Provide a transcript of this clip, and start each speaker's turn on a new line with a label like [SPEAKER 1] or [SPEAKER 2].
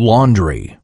[SPEAKER 1] laundry.